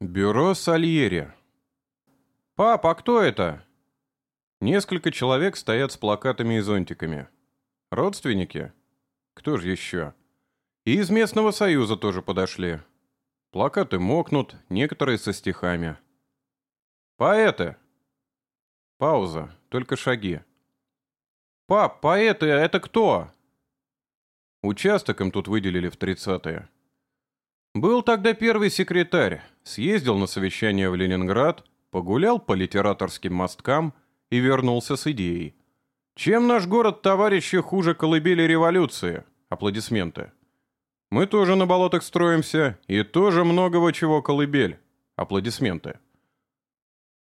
Бюро Сальери. «Пап, а кто это?» Несколько человек стоят с плакатами и зонтиками. Родственники? Кто же еще? И из местного союза тоже подошли. Плакаты мокнут, некоторые со стихами. «Поэты!» Пауза, только шаги. «Пап, поэты, это кто?» Участок им тут выделили в тридцатые. Был тогда первый секретарь, съездил на совещание в Ленинград, погулял по литераторским мосткам и вернулся с идеей. Чем наш город, товарищи, хуже колыбели революции? Аплодисменты. Мы тоже на болотах строимся, и тоже многого чего колыбель. Аплодисменты.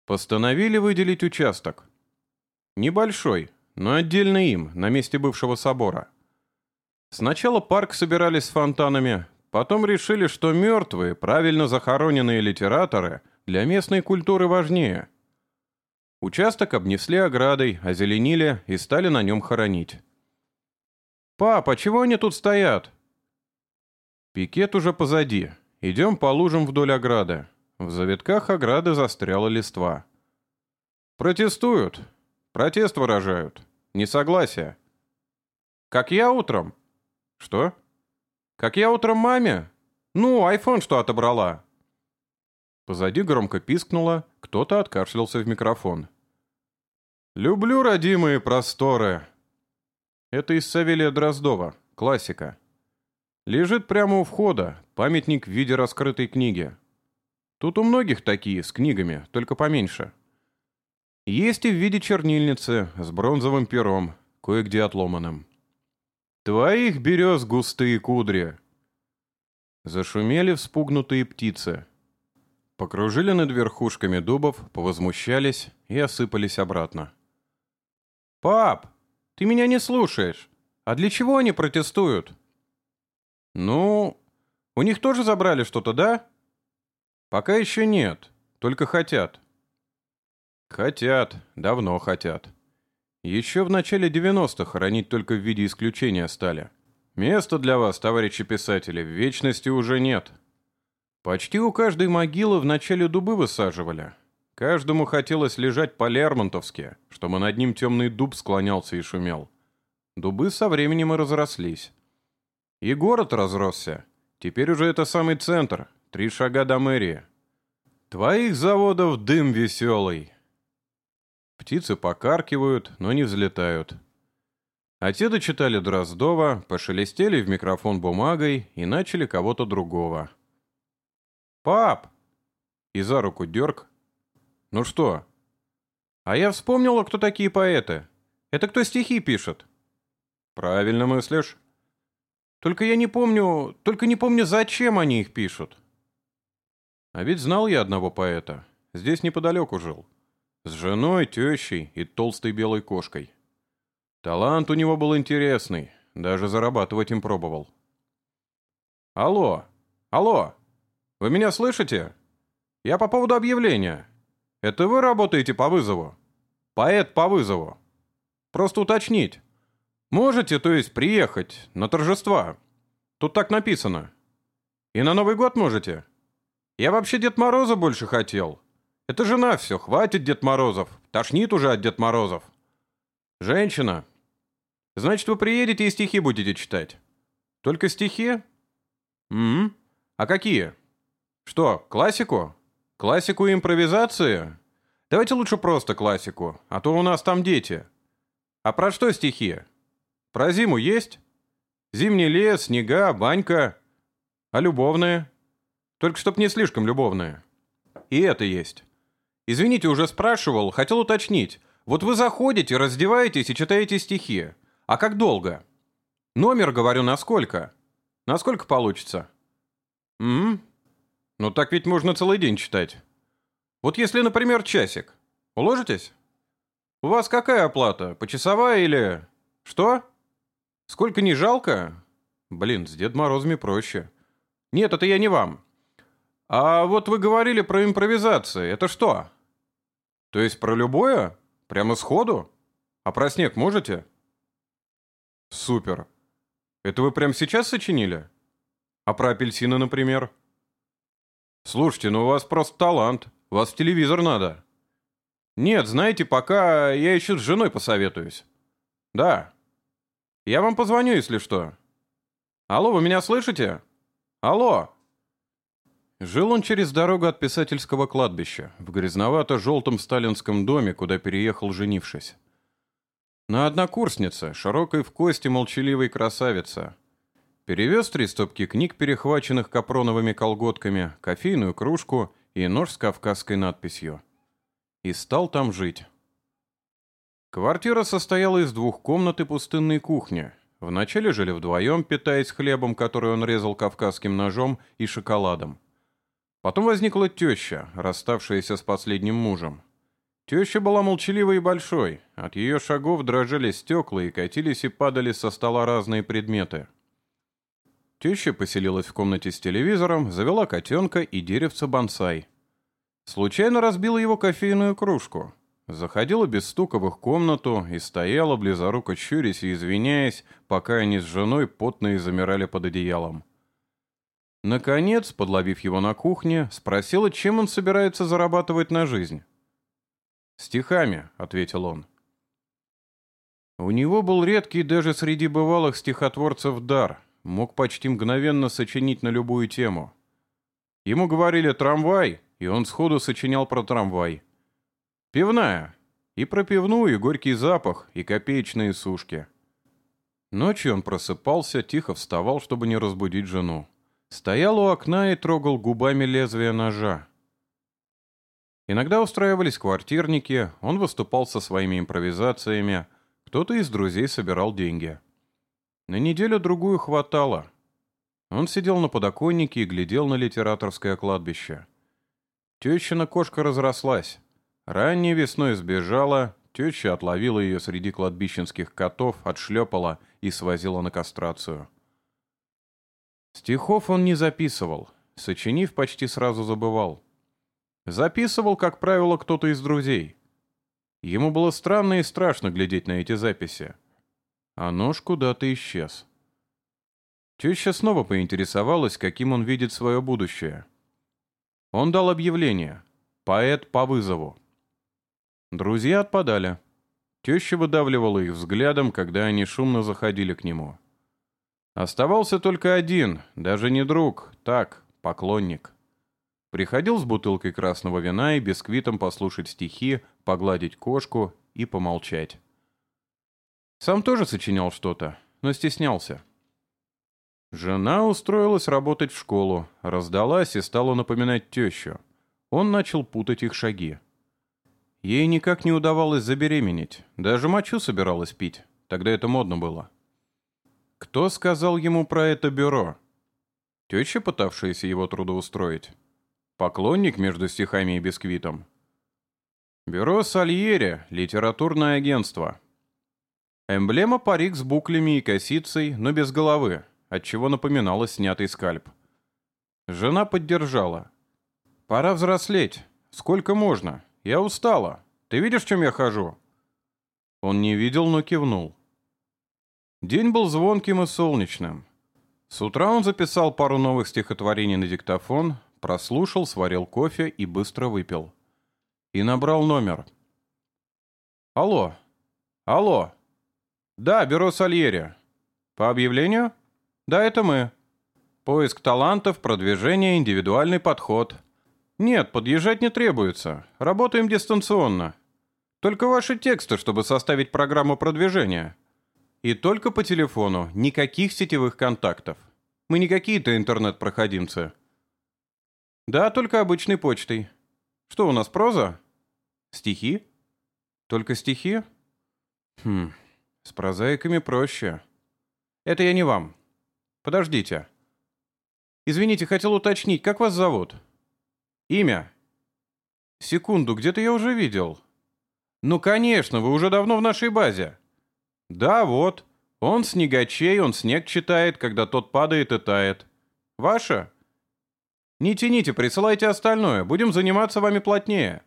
Постановили выделить участок. Небольшой, но отдельно им, на месте бывшего собора. Сначала парк собирались с фонтанами, Потом решили, что мертвые, правильно захороненные литераторы для местной культуры важнее. Участок обнесли оградой, озеленили и стали на нем хоронить. «Папа, чего они тут стоят?» Пикет уже позади. Идем по лужам вдоль ограды. В завитках ограды застряла листва. Протестуют. Протест выражают. Несогласие. Как я утром? Что? Как я утром маме? Ну, айфон что отобрала?» Позади громко пискнуло, кто-то откашлялся в микрофон. «Люблю родимые просторы!» Это из Савелия Дроздова, классика. Лежит прямо у входа, памятник в виде раскрытой книги. Тут у многих такие, с книгами, только поменьше. Есть и в виде чернильницы, с бронзовым пером, кое-где отломанным. Твоих берез густые кудри!» Зашумели вспугнутые птицы. Покружили над верхушками дубов, повозмущались и осыпались обратно. «Пап, ты меня не слушаешь. А для чего они протестуют?» «Ну, у них тоже забрали что-то, да?» «Пока еще нет, только хотят». «Хотят, давно хотят». Еще в начале 90-х хоронить только в виде исключения стали. Места для вас, товарищи писатели, в вечности уже нет. Почти у каждой могилы вначале дубы высаживали. Каждому хотелось лежать по-лермонтовски, чтобы над ним темный дуб склонялся и шумел. Дубы со временем и разрослись. И город разросся. Теперь уже это самый центр, три шага до мэрии. Твоих заводов дым веселый, Птицы покаркивают, но не взлетают. А те дочитали Дроздова, пошелестели в микрофон бумагой и начали кого-то другого. «Пап!» И за руку дерг. «Ну что?» «А я вспомнила, кто такие поэты. Это кто стихи пишет?» «Правильно мыслишь. Только я не помню... Только не помню, зачем они их пишут». А ведь знал я одного поэта. Здесь неподалеку жил. С женой, тещей и толстой белой кошкой. Талант у него был интересный, даже зарабатывать им пробовал. «Алло! Алло! Вы меня слышите? Я по поводу объявления. Это вы работаете по вызову? Поэт по вызову. Просто уточнить. Можете, то есть, приехать на торжества? Тут так написано. И на Новый год можете? Я вообще Дед Мороза больше хотел. Это жена все, хватит Дед Морозов. Тошнит уже от Дед Морозов. Женщина. Значит, вы приедете и стихи будете читать. Только стихи? -м. А какие? Что, классику? Классику и импровизации? Давайте лучше просто классику, а то у нас там дети. А про что стихи? Про зиму есть? Зимний лес, снега, банька. А любовные? Только чтоб не слишком любовные. И это есть. Извините, уже спрашивал, хотел уточнить. Вот вы заходите, раздеваетесь и читаете стихи. А как долго? Номер, говорю, на сколько? На сколько получится? М, Ну так ведь можно целый день читать. Вот если, например, часик. Уложитесь? У вас какая оплата? Почасовая или... Что? Сколько не жалко? Блин, с Дед Морозами проще. Нет, это я не вам. А вот вы говорили про импровизации. Это что? То есть про любое? Прямо сходу? А про снег можете? Супер. Это вы прямо сейчас сочинили? А про апельсины, например? Слушайте, ну у вас просто талант. Вас в телевизор надо. Нет, знаете, пока я еще с женой посоветуюсь. Да. Я вам позвоню, если что. Алло, вы меня слышите? Алло. Жил он через дорогу от писательского кладбища, в грязновато-желтом сталинском доме, куда переехал, женившись. На однокурснице, широкой в кости молчаливой красавица. Перевез три стопки книг, перехваченных капроновыми колготками, кофейную кружку и нож с кавказской надписью. И стал там жить. Квартира состояла из двух комнат и пустынной кухни. Вначале жили вдвоем, питаясь хлебом, который он резал кавказским ножом, и шоколадом. Потом возникла теща, расставшаяся с последним мужем. Теща была молчаливой и большой. От ее шагов дрожали стекла и катились и падали со стола разные предметы. Теща поселилась в комнате с телевизором, завела котенка и деревца бонсай. Случайно разбила его кофейную кружку. Заходила без стука в их комнату и стояла, близоруко щурясь и извиняясь, пока они с женой потные замирали под одеялом. Наконец, подловив его на кухне, спросила, чем он собирается зарабатывать на жизнь. «Стихами», — ответил он. У него был редкий даже среди бывалых стихотворцев дар, мог почти мгновенно сочинить на любую тему. Ему говорили «трамвай», и он сходу сочинял про трамвай. «Пивная», и про пивную, и горький запах, и копеечные сушки. Ночью он просыпался, тихо вставал, чтобы не разбудить жену. Стоял у окна и трогал губами лезвие ножа. Иногда устраивались квартирники, он выступал со своими импровизациями, кто-то из друзей собирал деньги. На неделю-другую хватало. Он сидел на подоконнике и глядел на литераторское кладбище. Тещина кошка разрослась. Ранней весной сбежала, теща отловила ее среди кладбищенских котов, отшлепала и свозила на кастрацию. Стихов он не записывал, сочинив, почти сразу забывал. Записывал, как правило, кто-то из друзей. Ему было странно и страшно глядеть на эти записи. А нож куда-то исчез. Теща снова поинтересовалась, каким он видит свое будущее. Он дал объявление. Поэт по вызову. Друзья отпадали. Теща выдавливала их взглядом, когда они шумно заходили к нему. Оставался только один, даже не друг, так, поклонник. Приходил с бутылкой красного вина и бисквитом послушать стихи, погладить кошку и помолчать. Сам тоже сочинял что-то, но стеснялся. Жена устроилась работать в школу, раздалась и стала напоминать тещу. Он начал путать их шаги. Ей никак не удавалось забеременеть, даже мочу собиралась пить, тогда это модно было. Кто сказал ему про это бюро? Теща, пытавшаяся его трудоустроить? Поклонник между стихами и бисквитом? Бюро Сальери, литературное агентство. Эмблема парик с буклями и косицей, но без головы, отчего напоминала снятый скальп. Жена поддержала. «Пора взрослеть. Сколько можно? Я устала. Ты видишь, чем я хожу?» Он не видел, но кивнул. День был звонким и солнечным. С утра он записал пару новых стихотворений на диктофон, прослушал, сварил кофе и быстро выпил. И набрал номер. «Алло! Алло! Да, бюро Сальери. По объявлению? Да, это мы. Поиск талантов, продвижение, индивидуальный подход. Нет, подъезжать не требуется. Работаем дистанционно. Только ваши тексты, чтобы составить программу продвижения». И только по телефону, никаких сетевых контактов. Мы не какие-то интернет-проходимцы. Да, только обычной почтой. Что у нас, проза? Стихи? Только стихи? Хм, с прозаиками проще. Это я не вам. Подождите. Извините, хотел уточнить, как вас зовут? Имя? Секунду, где-то я уже видел. Ну, конечно, вы уже давно в нашей базе. «Да, вот. Он снегачей, он снег читает, когда тот падает и тает. Ваша?» «Не тяните, присылайте остальное. Будем заниматься вами плотнее».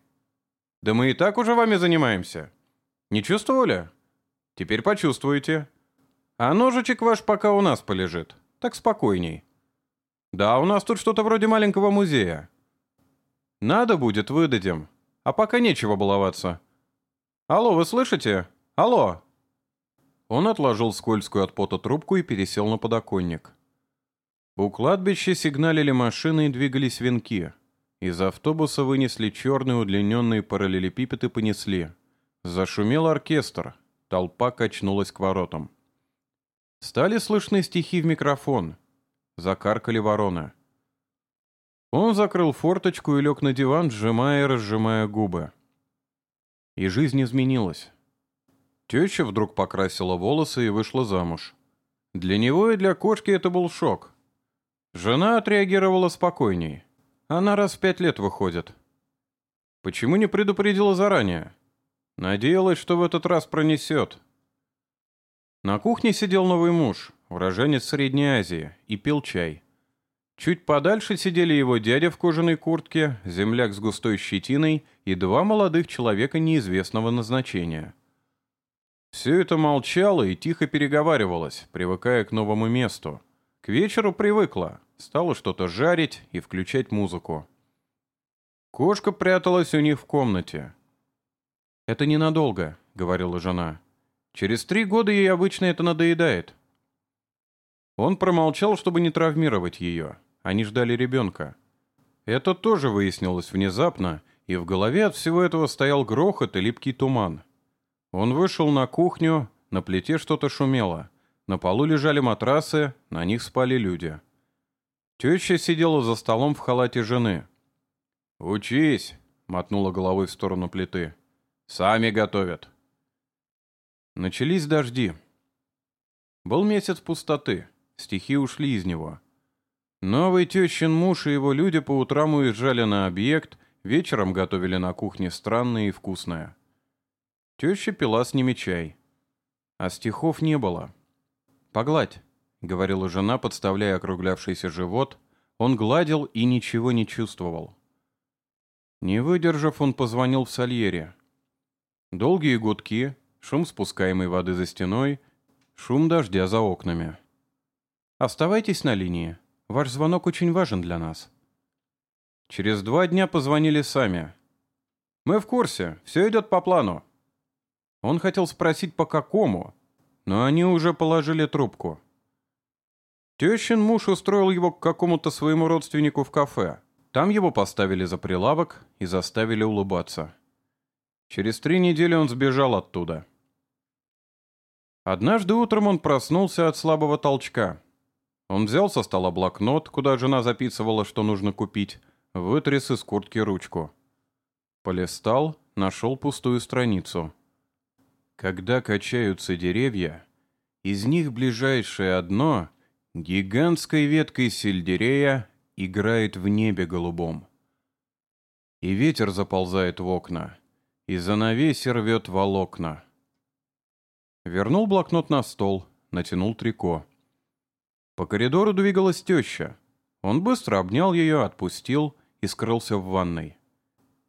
«Да мы и так уже вами занимаемся. Не чувствовали?» «Теперь почувствуете. А ножичек ваш пока у нас полежит. Так спокойней». «Да, у нас тут что-то вроде маленького музея. Надо будет, выдадим. А пока нечего баловаться. Алло, вы слышите? Алло!» Он отложил скользкую от пота трубку и пересел на подоконник. У кладбища сигналили машины и двигались венки. Из автобуса вынесли черные удлиненные параллелепипед и понесли. Зашумел оркестр. Толпа качнулась к воротам. Стали слышны стихи в микрофон. Закаркали вороны. Он закрыл форточку и лег на диван, сжимая и разжимая губы. И жизнь изменилась. Теща вдруг покрасила волосы и вышла замуж. Для него и для кошки это был шок. Жена отреагировала спокойней. Она раз в пять лет выходит. Почему не предупредила заранее? Надеялась, что в этот раз пронесет. На кухне сидел новый муж, уроженец Средней Азии, и пил чай. Чуть подальше сидели его дядя в кожаной куртке, земляк с густой щетиной и два молодых человека неизвестного назначения. Все это молчало и тихо переговаривалось, привыкая к новому месту. К вечеру привыкла, стала что-то жарить и включать музыку. Кошка пряталась у них в комнате. «Это ненадолго», — говорила жена. «Через три года ей обычно это надоедает». Он промолчал, чтобы не травмировать ее. Они ждали ребенка. Это тоже выяснилось внезапно, и в голове от всего этого стоял грохот и липкий туман. Он вышел на кухню, на плите что-то шумело. На полу лежали матрасы, на них спали люди. Теща сидела за столом в халате жены. «Учись!» — мотнула головой в сторону плиты. «Сами готовят!» Начались дожди. Был месяц пустоты, стихи ушли из него. Новый тещин муж и его люди по утрам уезжали на объект, вечером готовили на кухне странное и вкусное. Теща пила с ними чай. А стихов не было. «Погладь», — говорила жена, подставляя округлявшийся живот. Он гладил и ничего не чувствовал. Не выдержав, он позвонил в Сальере. Долгие гудки, шум спускаемой воды за стеной, шум дождя за окнами. «Оставайтесь на линии. Ваш звонок очень важен для нас». Через два дня позвонили сами. «Мы в курсе. Все идет по плану». Он хотел спросить, по какому, но они уже положили трубку. Тещин муж устроил его к какому-то своему родственнику в кафе. Там его поставили за прилавок и заставили улыбаться. Через три недели он сбежал оттуда. Однажды утром он проснулся от слабого толчка. Он взял со стола блокнот, куда жена записывала, что нужно купить, вытряс из куртки ручку. Полистал, нашел пустую страницу. Когда качаются деревья, из них ближайшее одно, гигантской веткой сельдерея, играет в небе голубом. И ветер заползает в окна, и занавеси рвет волокна. Вернул блокнот на стол, натянул трико. По коридору двигалась теща. Он быстро обнял ее, отпустил и скрылся в ванной.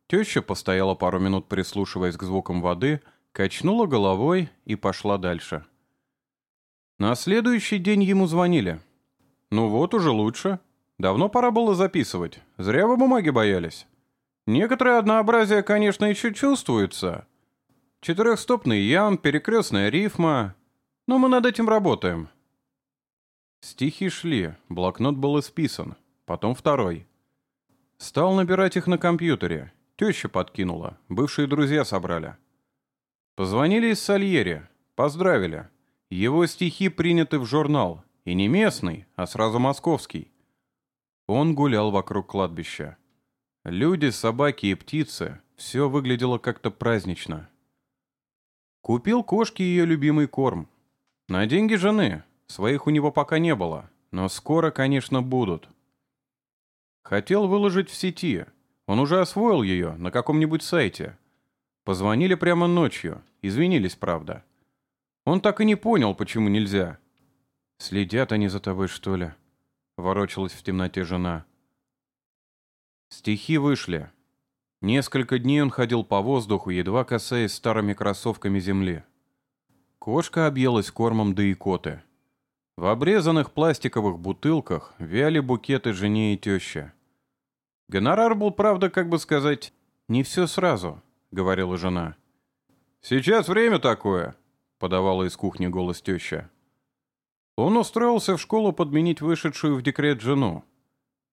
Теща постояла пару минут, прислушиваясь к звукам воды, качнула головой и пошла дальше. На следующий день ему звонили. «Ну вот, уже лучше. Давно пора было записывать. Зря вы бумаги боялись. Некоторое однообразие, конечно, еще чувствуется. Четырехстопный ям, перекрестная рифма. Но мы над этим работаем». Стихи шли, блокнот был исписан, потом второй. Стал набирать их на компьютере. Теща подкинула, бывшие друзья собрали. Позвонили из Сальери, поздравили. Его стихи приняты в журнал, и не местный, а сразу московский. Он гулял вокруг кладбища. Люди, собаки и птицы, все выглядело как-то празднично. Купил кошке ее любимый корм. На деньги жены, своих у него пока не было, но скоро, конечно, будут. Хотел выложить в сети. Он уже освоил ее на каком-нибудь сайте. Позвонили прямо ночью, извинились, правда. Он так и не понял, почему нельзя. «Следят они за тобой, что ли?» — ворочалась в темноте жена. Стихи вышли. Несколько дней он ходил по воздуху, едва касаясь старыми кроссовками земли. Кошка объелась кормом да икоты. В обрезанных пластиковых бутылках вяли букеты жене и теще. Гонорар был, правда, как бы сказать, не все сразу, говорила жена. Сейчас время такое, подавала из кухни голос теща. Он устроился в школу подменить вышедшую в декрет жену.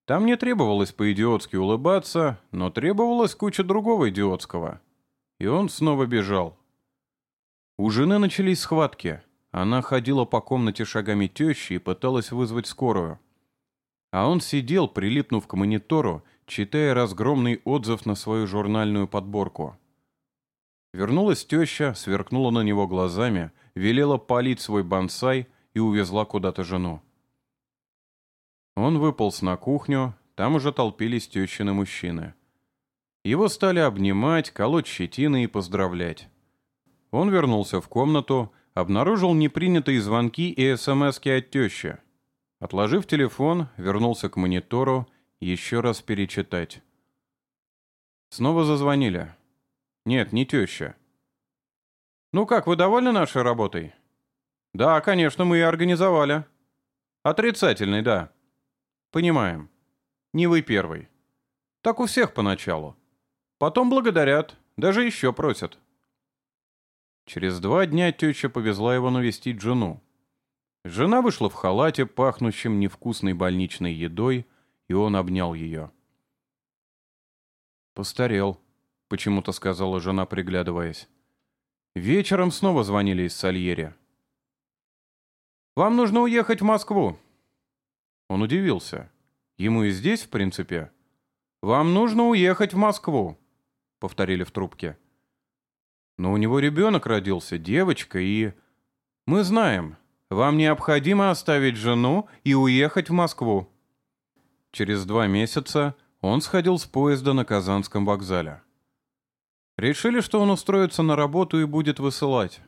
Там не требовалось по-идиотски улыбаться, но требовалось куча другого идиотского. И он снова бежал. У жены начались схватки. Она ходила по комнате шагами тещи и пыталась вызвать скорую. А он сидел, прилипнув к монитору, читая разгромный отзыв на свою журнальную подборку. Вернулась теща, сверкнула на него глазами, велела палить свой бонсай и увезла куда-то жену. Он выполз на кухню, там уже толпились тещины мужчины. Его стали обнимать, колоть щетины и поздравлять. Он вернулся в комнату, обнаружил непринятые звонки и СМСки от тещи. Отложив телефон, вернулся к монитору, еще раз перечитать. Снова зазвонили. Нет, не теща. «Ну как, вы довольны нашей работой?» «Да, конечно, мы и организовали». «Отрицательный, да». «Понимаем. Не вы первый. Так у всех поначалу. Потом благодарят, даже еще просят». Через два дня теща повезла его навестить жену. Жена вышла в халате, пахнущем невкусной больничной едой, и он обнял ее. «Постарел», — почему-то сказала жена, приглядываясь. Вечером снова звонили из Сальери. «Вам нужно уехать в Москву». Он удивился. Ему и здесь, в принципе. «Вам нужно уехать в Москву», — повторили в трубке. Но у него ребенок родился, девочка, и... Мы знаем, вам необходимо оставить жену и уехать в Москву. Через два месяца он сходил с поезда на Казанском вокзале. Решили, что он устроится на работу и будет высылать.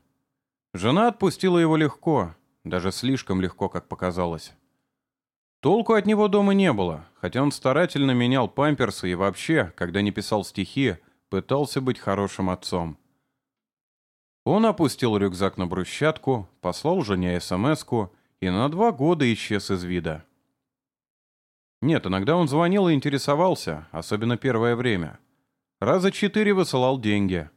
Жена отпустила его легко, даже слишком легко, как показалось. Толку от него дома не было, хотя он старательно менял памперсы и вообще, когда не писал стихи, пытался быть хорошим отцом. Он опустил рюкзак на брусчатку, послал жене смс и на два года исчез из вида. Нет, иногда он звонил и интересовался, особенно первое время. Раза четыре высылал деньги.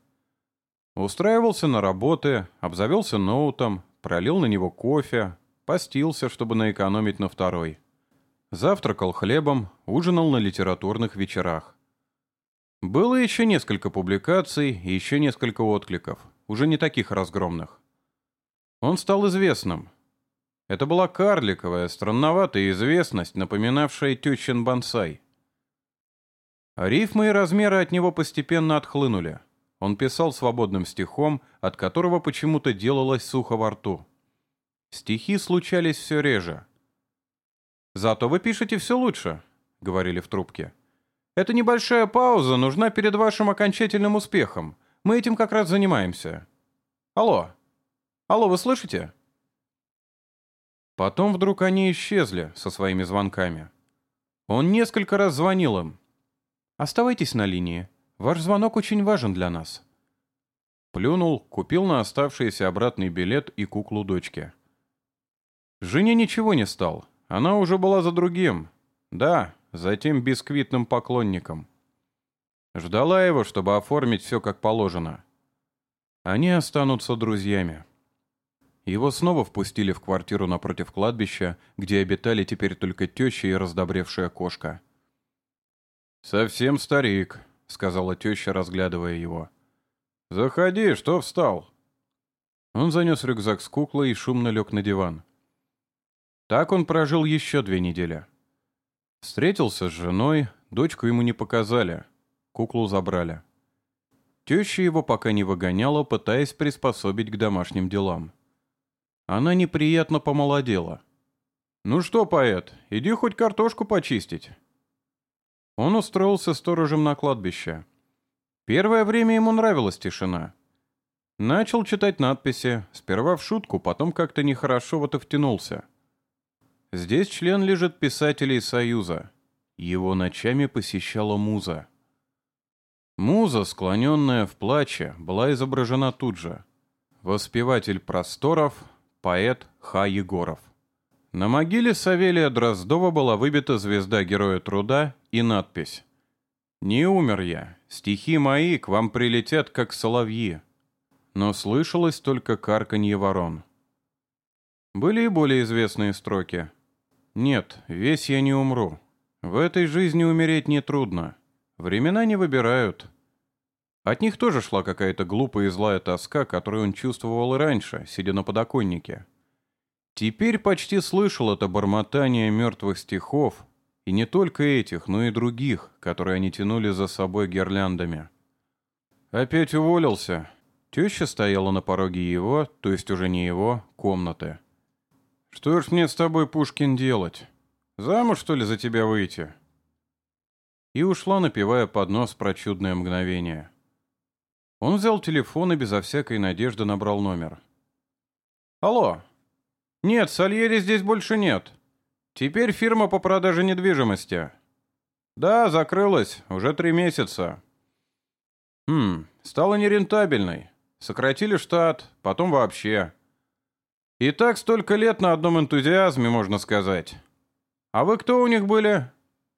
Устраивался на работы, обзавелся ноутом, пролил на него кофе, постился, чтобы наэкономить на второй. Завтракал хлебом, ужинал на литературных вечерах. Было еще несколько публикаций и еще несколько откликов уже не таких разгромных. Он стал известным. Это была карликовая, странноватая известность, напоминавшая тещин бонсай. Рифмы и размеры от него постепенно отхлынули. Он писал свободным стихом, от которого почему-то делалось сухо во рту. Стихи случались все реже. «Зато вы пишете все лучше», — говорили в трубке. «Эта небольшая пауза нужна перед вашим окончательным успехом. Мы этим как раз занимаемся. Алло. Алло, вы слышите? Потом вдруг они исчезли со своими звонками. Он несколько раз звонил им. «Оставайтесь на линии. Ваш звонок очень важен для нас». Плюнул, купил на оставшийся обратный билет и куклу дочки. Жене ничего не стал. Она уже была за другим. Да, за тем бисквитным поклонником. Ждала его, чтобы оформить все как положено. Они останутся друзьями. Его снова впустили в квартиру напротив кладбища, где обитали теперь только теща и раздобревшая кошка. «Совсем старик», — сказала теща, разглядывая его. «Заходи, что встал?» Он занес рюкзак с куклой и шумно лег на диван. Так он прожил еще две недели. Встретился с женой, дочку ему не показали — Куклу забрали. Теща его пока не выгоняла, пытаясь приспособить к домашним делам. Она неприятно помолодела. «Ну что, поэт, иди хоть картошку почистить». Он устроился сторожем на кладбище. Первое время ему нравилась тишина. Начал читать надписи, сперва в шутку, потом как-то нехорошо вот и втянулся. Здесь член лежит писателей Союза. Его ночами посещала муза. Муза, склоненная в плаче, была изображена тут же. Воспеватель просторов, поэт Ха Егоров. На могиле Савелия Дроздова была выбита звезда Героя Труда и надпись Не умер я. Стихи мои к вам прилетят, как соловьи. Но слышалось только карканье ворон. Были и более известные строки. Нет, весь я не умру. В этой жизни умереть нетрудно. Времена не выбирают. От них тоже шла какая-то глупая и злая тоска, которую он чувствовал и раньше, сидя на подоконнике. Теперь почти слышал это бормотание мертвых стихов, и не только этих, но и других, которые они тянули за собой гирляндами. Опять уволился. Теща стояла на пороге его, то есть уже не его, комнаты. «Что ж мне с тобой, Пушкин, делать? Замуж, что ли, за тебя выйти?» И ушла, напевая под нос про чудное мгновение. Он взял телефон и безо всякой надежды набрал номер. «Алло. Нет, Сальери здесь больше нет. Теперь фирма по продаже недвижимости. Да, закрылась. Уже три месяца. Хм, стала нерентабельной. Сократили штат, потом вообще. И так столько лет на одном энтузиазме, можно сказать. А вы кто у них были?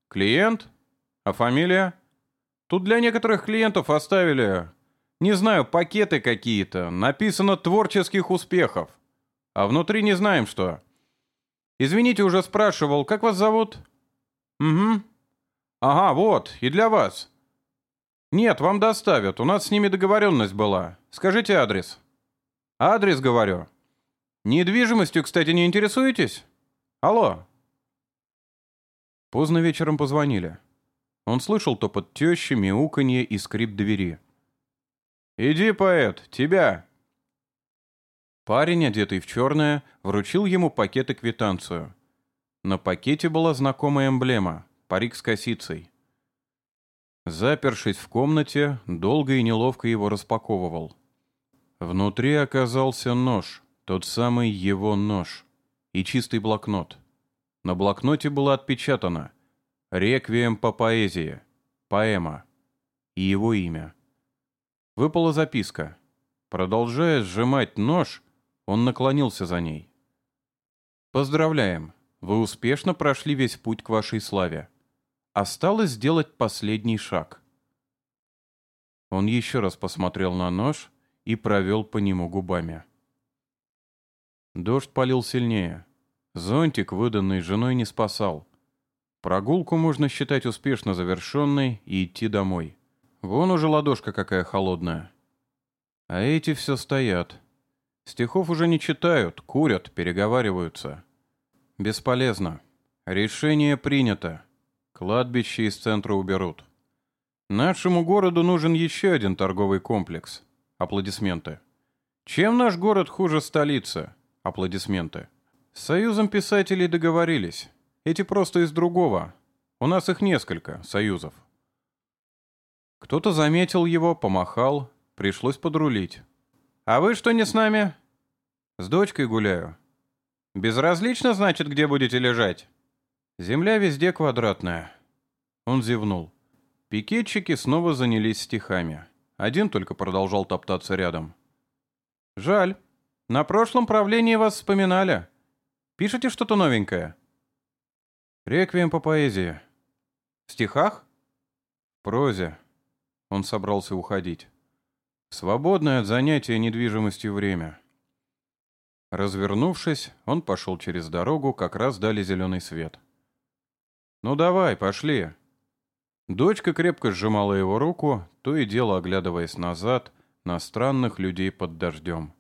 Клиент? А фамилия? Тут для некоторых клиентов оставили, не знаю, пакеты какие-то. Написано «творческих успехов». А внутри не знаем что. Извините, уже спрашивал, как вас зовут? Угу. Ага, вот, и для вас. Нет, вам доставят, у нас с ними договоренность была. Скажите адрес. Адрес, говорю. Недвижимостью, кстати, не интересуетесь? Алло. Поздно вечером позвонили. Он слышал топот тещи, мяуканье и скрип двери. «Иди, поэт, тебя!» Парень, одетый в черное, вручил ему пакет и квитанцию. На пакете была знакомая эмблема — парик с косицей. Запершись в комнате, долго и неловко его распаковывал. Внутри оказался нож — тот самый его нож и чистый блокнот. На блокноте было отпечатано «Реквием по поэзии», «Поэма» и его имя. Выпала записка. Продолжая сжимать нож, он наклонился за ней. «Поздравляем, вы успешно прошли весь путь к вашей славе. Осталось сделать последний шаг». Он еще раз посмотрел на нож и провел по нему губами. Дождь полил сильнее. Зонтик, выданный женой, не спасал. Прогулку можно считать успешно завершенной и идти домой. Вон уже ладошка какая холодная. А эти все стоят. Стихов уже не читают, курят, переговариваются. Бесполезно. Решение принято. Кладбище из центра уберут. Нашему городу нужен еще один торговый комплекс. Аплодисменты. Чем наш город хуже столицы? Аплодисменты. С Союзом писателей договорились. Эти просто из другого. У нас их несколько, союзов. Кто-то заметил его, помахал, пришлось подрулить. «А вы что не с нами?» «С дочкой гуляю». «Безразлично, значит, где будете лежать?» «Земля везде квадратная». Он зевнул. Пикетчики снова занялись стихами. Один только продолжал топтаться рядом. «Жаль. На прошлом правлении вас вспоминали. Пишете что-то новенькое?» «Реквием по поэзии». «В стихах?» «В прозе». Он собрался уходить. «Свободное от занятия недвижимостью время». Развернувшись, он пошел через дорогу, как раз дали зеленый свет. «Ну давай, пошли». Дочка крепко сжимала его руку, то и дело оглядываясь назад на странных людей под дождем.